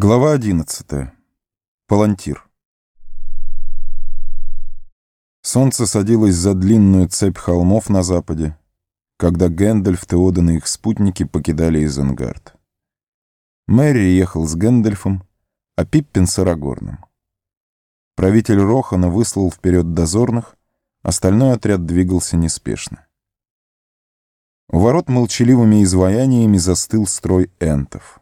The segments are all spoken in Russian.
Глава 11. Палантир. Солнце садилось за длинную цепь холмов на западе, когда Гэндальф, Теодан и их спутники покидали Изенгард. Мэри ехал с Гэндальфом, а Пиппин с Арагорном. Правитель Рохана выслал вперед дозорных, остальной отряд двигался неспешно. У ворот молчаливыми изваяниями застыл строй энтов.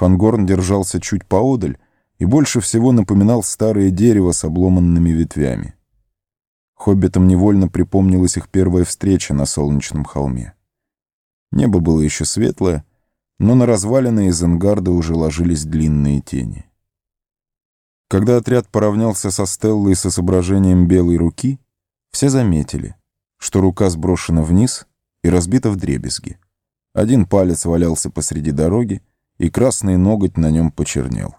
Фангорн держался чуть поодаль и больше всего напоминал старое дерево с обломанными ветвями. Хоббитам невольно припомнилась их первая встреча на солнечном холме. Небо было еще светлое, но на развалины из Энгарда уже ложились длинные тени. Когда отряд поравнялся со Стеллой с изображением белой руки, все заметили, что рука сброшена вниз и разбита в дребезги. Один палец валялся посреди дороги, и красный ноготь на нем почернел.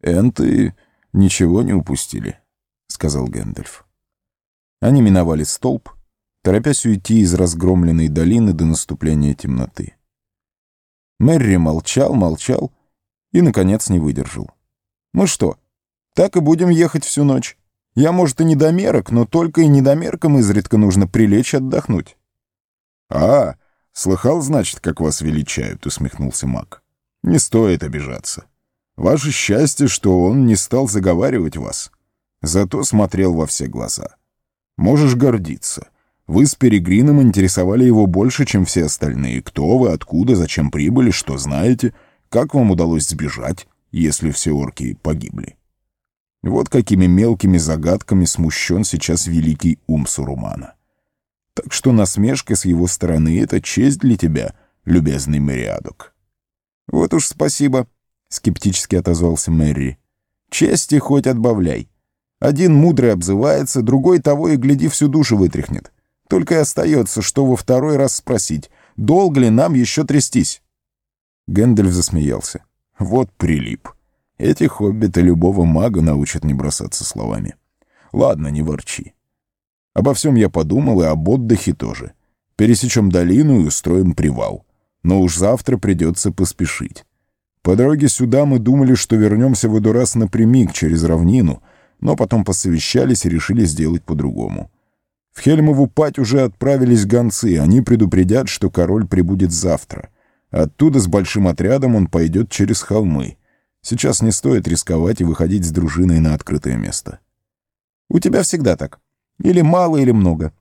«Энты ничего не упустили», — сказал Гэндальф. Они миновали столб, торопясь уйти из разгромленной долины до наступления темноты. Мэри молчал, молчал и, наконец, не выдержал. «Мы что, так и будем ехать всю ночь? Я, может, и недомерок, но только и недомеркам изредка нужно прилечь отдохнуть». «А, слыхал, значит, как вас величают», — усмехнулся маг. Не стоит обижаться. Ваше счастье, что он не стал заговаривать вас. Зато смотрел во все глаза. Можешь гордиться. Вы с Перегрином интересовали его больше, чем все остальные. Кто вы, откуда, зачем прибыли, что знаете, как вам удалось сбежать, если все орки погибли. Вот какими мелкими загадками смущен сейчас великий ум Сурумана. Так что насмешка с его стороны — это честь для тебя, любезный Мериадок. «Вот уж спасибо», — скептически отозвался Мэри. «Чести хоть отбавляй. Один мудрый обзывается, другой того и гляди всю душу вытряхнет. Только и остается, что во второй раз спросить, долго ли нам еще трястись?» Гэндальф засмеялся. «Вот прилип. Эти хоббиты любого мага научат не бросаться словами. Ладно, не ворчи. Обо всем я подумал и об отдыхе тоже. Пересечем долину и устроим привал но уж завтра придется поспешить. По дороге сюда мы думали, что вернемся в Эдурас напрямик через равнину, но потом посовещались и решили сделать по-другому. В Хельмову пать уже отправились гонцы, они предупредят, что король прибудет завтра. Оттуда с большим отрядом он пойдет через холмы. Сейчас не стоит рисковать и выходить с дружиной на открытое место. У тебя всегда так. Или мало, или много.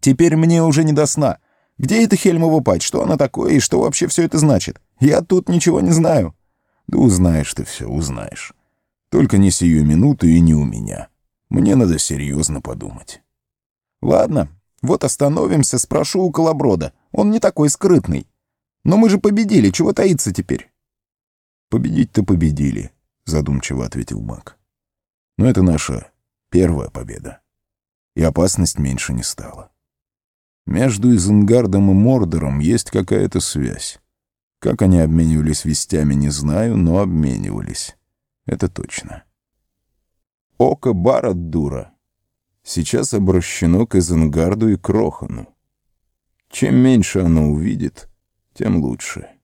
Теперь мне уже не до сна. Где эта Хельмова пать? Что она такое и что вообще все это значит? Я тут ничего не знаю». «Да узнаешь ты все, узнаешь. Только не сию минуту и не у меня. Мне надо серьезно подумать». «Ладно, вот остановимся, спрошу у Колоброда. Он не такой скрытный. Но мы же победили, чего таиться теперь?» «Победить-то победили», — задумчиво ответил маг. «Но это наша первая победа. И опасность меньше не стала. Между Изенгардом и Мордором есть какая-то связь. Как они обменивались вестями, не знаю, но обменивались. Это точно. Око Барад-дура сейчас обращено к Изенгарду и Крохану. Чем меньше оно увидит, тем лучше.